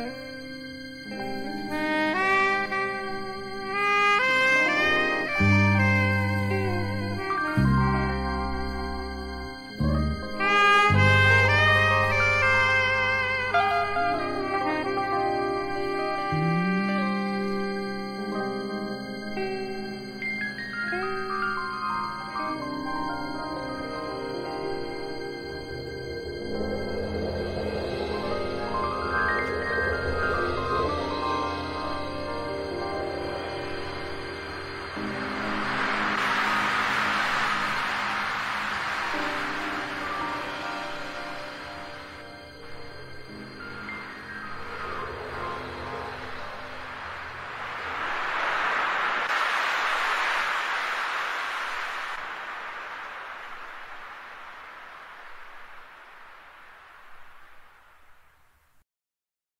Bye.